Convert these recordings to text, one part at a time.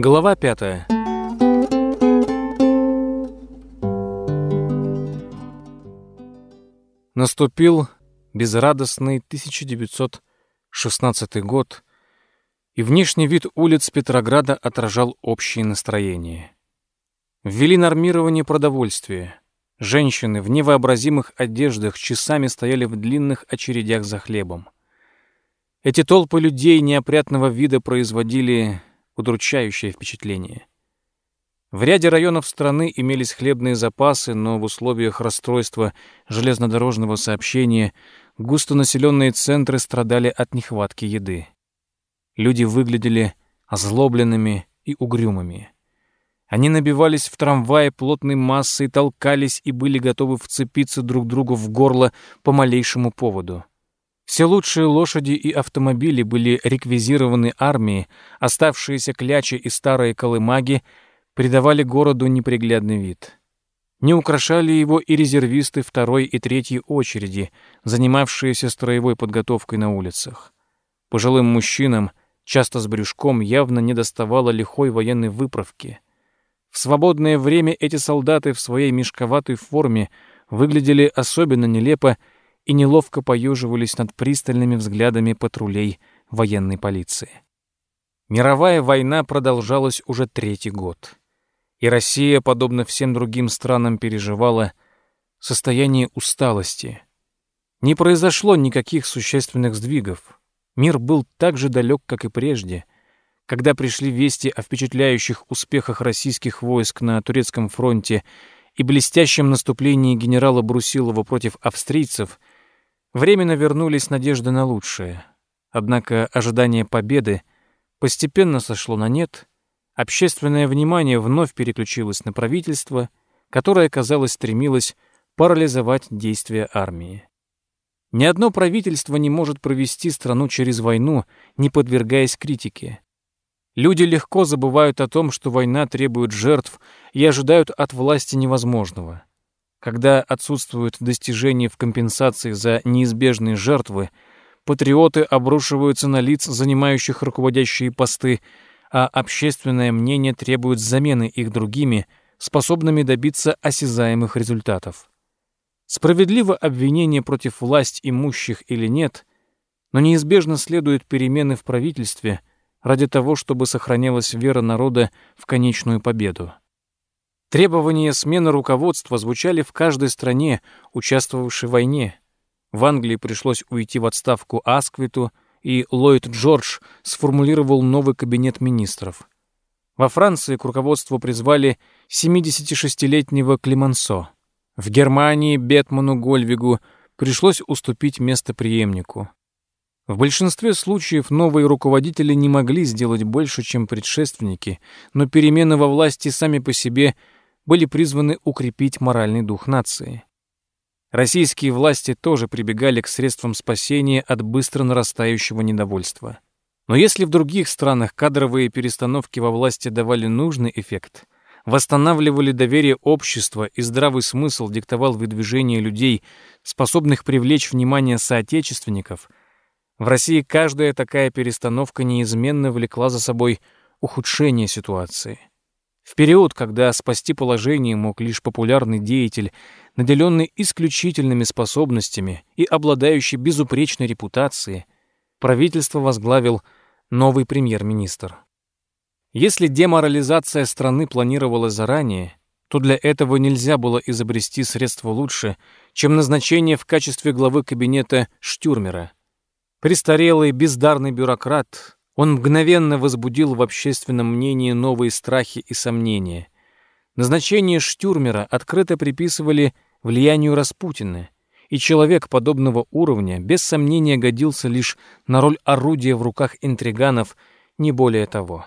Глава пятая. Наступил безрадостный 1916 год, и внешний вид улиц Петрограда отражал общее настроение. Ввели нормирование продовольствия. Женщины в невообразимых одеждах часами стояли в длинных очередях за хлебом. Эти толпы людей неопрятного вида производили удручающее впечатление. В ряде районов страны имелись хлебные запасы, но в условиях расстройства железнодорожного сообщения густонаселенные центры страдали от нехватки еды. Люди выглядели озлобленными и угрюмыми. Они набивались в трамвае плотной массой, толкались и были готовы вцепиться друг другу в горло по малейшему поводу. Все лучшие лошади и автомобили были реквизированы армией, оставшиеся клячи и старые колымаги придавали городу неприглядный вид. Не украшали его и резервисты второй и третьей очереди, занимавшиеся строевой подготовкой на улицах. Пожилым мужчинам, часто с брюшком, явно не доставало лихой военной выправки. В свободное время эти солдаты в своей мешковатой форме выглядели особенно нелепо и неловко поеживались над пристальными взглядами патрулей военной полиции. Мировая война продолжалась уже третий год. И Россия, подобно всем другим странам, переживала состояние усталости. Не произошло никаких существенных сдвигов. Мир был так же далек, как и прежде. Когда пришли вести о впечатляющих успехах российских войск на турецком фронте и блестящем наступлении генерала Брусилова против австрийцев, Временно вернулись надежды на лучшее. Однако ожидание победы постепенно сошло на нет, общественное внимание вновь переключилось на правительство, которое, казалось, стремилось парализовать действия армии. Ни одно правительство не может провести страну через войну, не подвергаясь критике. Люди легко забывают о том, что война требует жертв и ожидают от власти невозможного. Когда отсутствуют достижения в компенсации за неизбежные жертвы, патриоты обрушиваются на лиц, занимающих руководящие посты, а общественное мнение требует замены их другими, способными добиться осязаемых результатов. Справедливо обвинение против власть имущих или нет, но неизбежно следуют перемены в правительстве ради того, чтобы сохранялась вера народа в конечную победу. Требования смены руководства звучали в каждой стране, участвовавшей в войне. В Англии пришлось уйти в отставку Асквиту, и Ллойд Джордж сформулировал новый кабинет министров. Во Франции к руководству призвали 76-летнего Климансо. В Германии Бетману Гольвигу пришлось уступить место преемнику. В большинстве случаев новые руководители не могли сделать больше, чем предшественники, но перемены во власти сами по себе – были призваны укрепить моральный дух нации. Российские власти тоже прибегали к средствам спасения от быстро нарастающего недовольства. Но если в других странах кадровые перестановки во власти давали нужный эффект, восстанавливали доверие общества и здравый смысл диктовал выдвижение людей, способных привлечь внимание соотечественников, в России каждая такая перестановка неизменно влекла за собой ухудшение ситуации. В период, когда спасти положение мог лишь популярный деятель, наделенный исключительными способностями и обладающий безупречной репутацией, правительство возглавил новый премьер-министр. Если деморализация страны планировалась заранее, то для этого нельзя было изобрести средства лучше, чем назначение в качестве главы кабинета Штюрмера. Престарелый бездарный бюрократ, он мгновенно возбудил в общественном мнении новые страхи и сомнения. Назначение Штюрмера открыто приписывали влиянию Распутина, и человек подобного уровня без сомнения годился лишь на роль орудия в руках интриганов, не более того.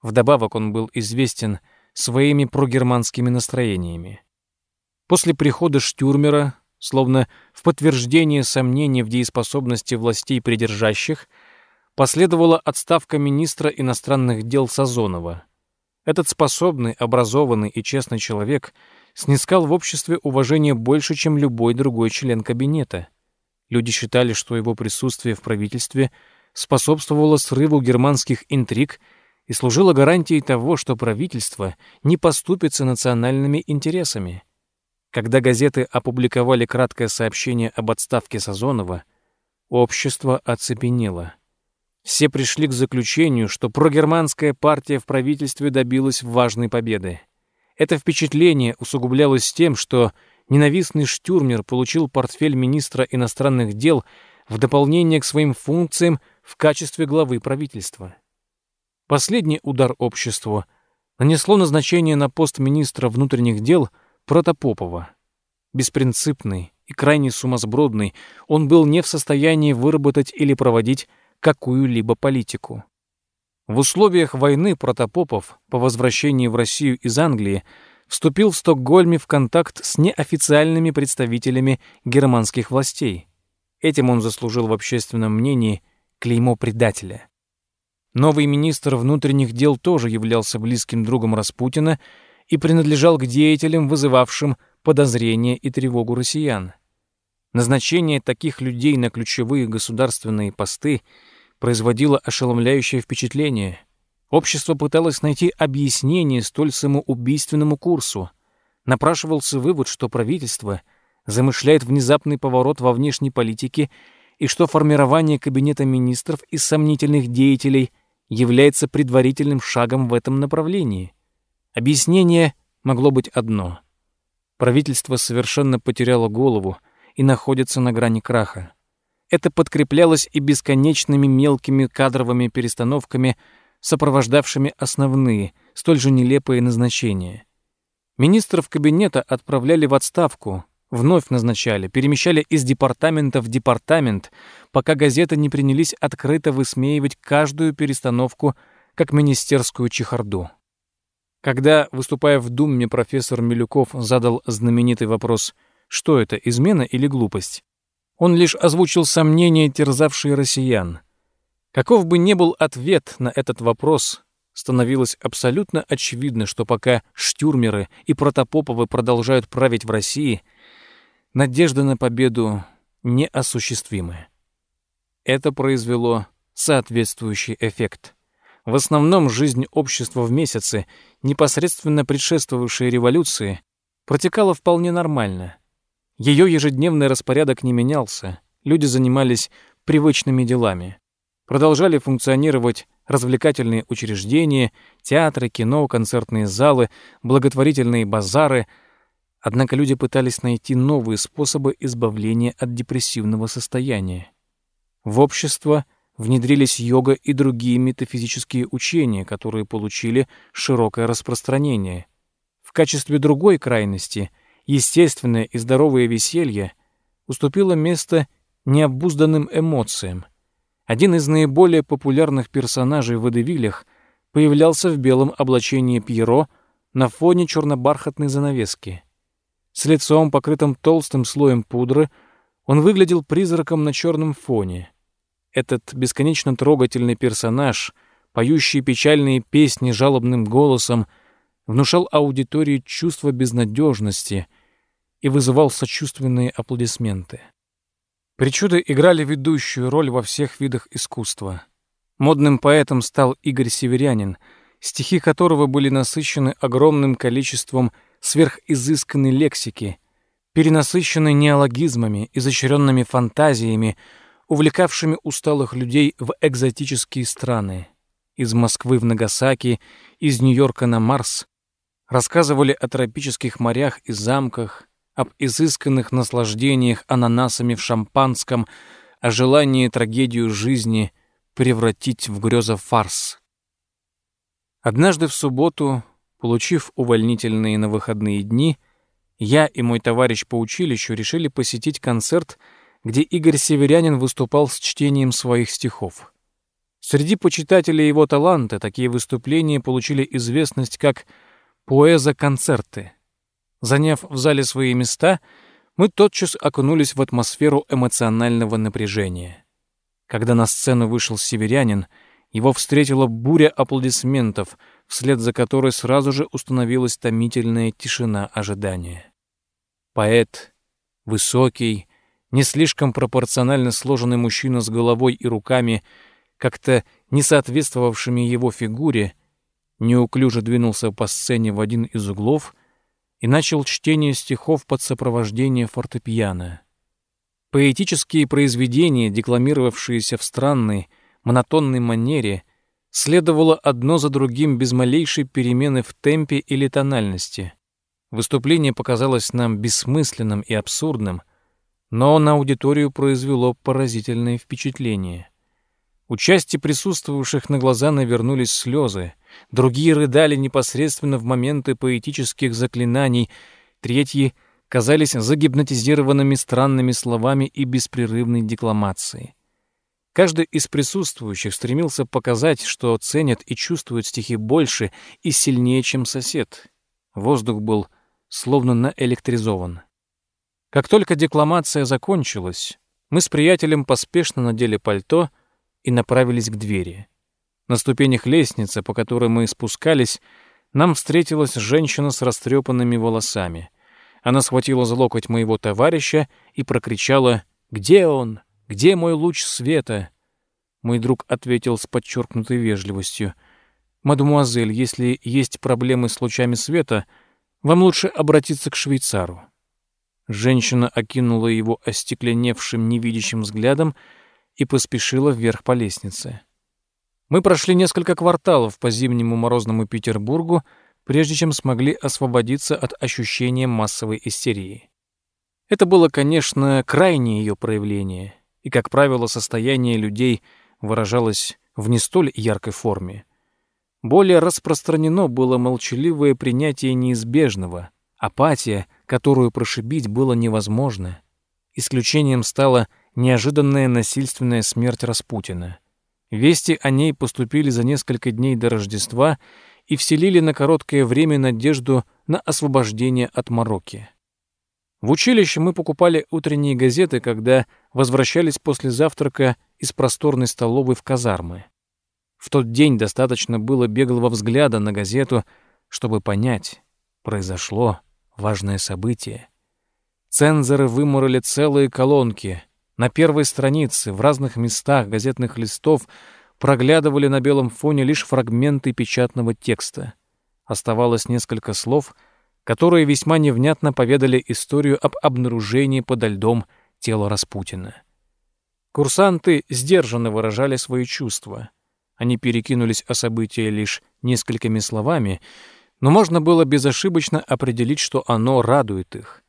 Вдобавок он был известен своими прогерманскими настроениями. После прихода Штюрмера, словно в подтверждение сомнений в дееспособности властей придержащих, последовала отставка министра иностранных дел Сазонова. Этот способный, образованный и честный человек снискал в обществе уважение больше, чем любой другой член кабинета. Люди считали, что его присутствие в правительстве способствовало срыву германских интриг и служила гарантией того, что правительство не поступится национальными интересами. Когда газеты опубликовали краткое сообщение об отставке Сазонова, общество оцепенело. Все пришли к заключению, что прогерманская партия в правительстве добилась важной победы. Это впечатление усугублялось тем, что ненавистный Штюрмер получил портфель министра иностранных дел в дополнение к своим функциям в качестве главы правительства. Последний удар обществу нанесло назначение на пост министра внутренних дел Протопопова. Беспринципный и крайне сумасбродный, он был не в состоянии выработать или проводить какую-либо политику. В условиях войны Протопопов по возвращении в Россию из Англии вступил в Стокгольме в контакт с неофициальными представителями германских властей. Этим он заслужил в общественном мнении клеймо предателя. Новый министр внутренних дел тоже являлся близким другом Распутина и принадлежал к деятелям, вызывавшим подозрения и тревогу россиян. Назначение таких людей на ключевые государственные посты производило ошеломляющее впечатление. Общество пыталось найти объяснение столь самоубийственному курсу. Напрашивался вывод, что правительство замышляет внезапный поворот во внешней политике и что формирование кабинета министров из сомнительных деятелей – является предварительным шагом в этом направлении. Объяснение могло быть одно. Правительство совершенно потеряло голову и находится на грани краха. Это подкреплялось и бесконечными мелкими кадровыми перестановками, сопровождавшими основные, столь же нелепые назначения. Министров кабинета отправляли в отставку, Вновь назначали, перемещали из департамента в департамент, пока газеты не принялись открыто высмеивать каждую перестановку как министерскую чехарду. Когда, выступая в Думе, профессор Милюков задал знаменитый вопрос «Что это, измена или глупость?», он лишь озвучил сомнения, терзавшие россиян. Каков бы ни был ответ на этот вопрос, становилось абсолютно очевидно, что пока штюрмеры и протопоповы продолжают править в России – Надежда на победу неосуществимая. Это произвело соответствующий эффект. В основном жизнь общества в месяцы, непосредственно предшествовавшей революции, протекала вполне нормально. Ее ежедневный распорядок не менялся, люди занимались привычными делами. Продолжали функционировать развлекательные учреждения, театры, кино, концертные залы, благотворительные базары — Однако люди пытались найти новые способы избавления от депрессивного состояния. В общество внедрились йога и другие метафизические учения, которые получили широкое распространение. В качестве другой крайности естественное и здоровое веселье уступило место необузданным эмоциям. Один из наиболее популярных персонажей в водевилях появлялся в белом облачении Пьеро на фоне чернобархатной занавески. С лицом, покрытым толстым слоем пудры, он выглядел призраком на черном фоне. Этот бесконечно трогательный персонаж, поющий печальные песни жалобным голосом, внушал аудитории чувство безнадежности и вызывал сочувственные аплодисменты. Причуды играли ведущую роль во всех видах искусства. Модным поэтом стал Игорь Северянин, стихи которого были насыщены огромным количеством сверхизысканной лексики, перенасыщенной неологизмами, изощренными фантазиями, увлекавшими усталых людей в экзотические страны. Из Москвы в Нагасаки, из Нью-Йорка на Марс. Рассказывали о тропических морях и замках, об изысканных наслаждениях ананасами в шампанском, о желании трагедию жизни превратить в греза-фарс. Однажды в субботу Получив увольнительные на выходные дни, я и мой товарищ по училищу решили посетить концерт, где Игорь Северянин выступал с чтением своих стихов. Среди почитателей его таланта такие выступления получили известность как «поэза-концерты». Заняв в зале свои места, мы тотчас окунулись в атмосферу эмоционального напряжения. Когда на сцену вышел северянин, его встретила буря аплодисментов — вслед за которой сразу же установилась томительная тишина ожидания. Поэт, высокий, не слишком пропорционально сложенный мужчина с головой и руками, как-то не соответствовавшими его фигуре, неуклюже двинулся по сцене в один из углов и начал чтение стихов под сопровождение фортепиано. Поэтические произведения, декламировавшиеся в странной, монотонной манере, следовало одно за другим без малейшей перемены в темпе или тональности. Выступление показалось нам бессмысленным и абсурдным, но на аудиторию произвело поразительное впечатление. У части присутствовавших на глаза навернулись слезы, другие рыдали непосредственно в моменты поэтических заклинаний, третьи казались загипнотизированными странными словами и беспрерывной декламацией. Каждый из присутствующих стремился показать, что ценят и чувствуют стихи больше и сильнее, чем сосед. Воздух был словно наэлектризован. Как только декламация закончилась, мы с приятелем поспешно надели пальто и направились к двери. На ступенях лестницы, по которой мы спускались, нам встретилась женщина с растрепанными волосами. Она схватила за локоть моего товарища и прокричала «Где он? Где мой луч света?» Мой друг ответил с подчеркнутой вежливостью «Мадемуазель, если есть проблемы с лучами света, вам лучше обратиться к швейцару». Женщина окинула его остекленевшим невидящим взглядом и поспешила вверх по лестнице. Мы прошли несколько кварталов по зимнему морозному Петербургу, прежде чем смогли освободиться от ощущения массовой истерии. Это было, конечно, крайнее ее проявление, и, как правило, состояние людей выражалось в не столь яркой форме. Более распространено было молчаливое принятие неизбежного, апатия, которую прошибить было невозможно. Исключением стала неожиданная насильственная смерть Распутина. Вести о ней поступили за несколько дней до Рождества и вселили на короткое время надежду на освобождение от мороки. В училище мы покупали утренние газеты, когда возвращались после завтрака из просторной столовой в казармы. В тот день достаточно было беглого взгляда на газету, чтобы понять, произошло важное событие. Цензоры вымурали целые колонки — на первой странице, в разных местах газетных листов проглядывали на белом фоне лишь фрагменты печатного текста. Оставалось несколько слов, которые весьма невнятно поведали историю об обнаружении подо льдом тела Распутина. Курсанты сдержанно выражали свои чувства. Они перекинулись о событии лишь несколькими словами, но можно было безошибочно определить, что оно радует их.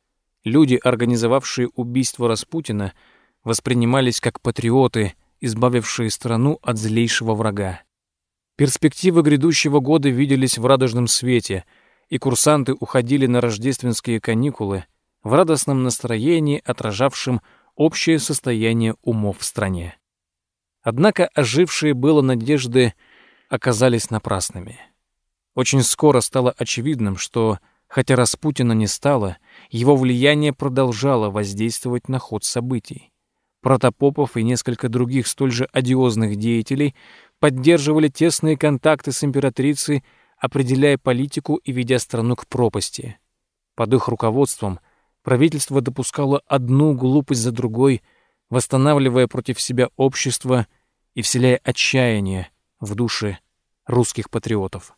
Люди, организовавшие убийство Распутина, — воспринимались как патриоты, избавившие страну от злейшего врага. Перспективы грядущего года виделись в радужном свете, и курсанты уходили на рождественские каникулы в радостном настроении, отражавшем общее состояние умов в стране. Однако ожившие было надежды оказались напрасными. Очень скоро стало очевидным, что, хотя Распутина не стало, его влияние продолжало воздействовать на ход событий. Протопопов и несколько других столь же одиозных деятелей поддерживали тесные контакты с императрицей, определяя политику и ведя страну к пропасти. Под их руководством правительство допускало одну глупость за другой, восстанавливая против себя общество и вселяя отчаяние в души русских патриотов.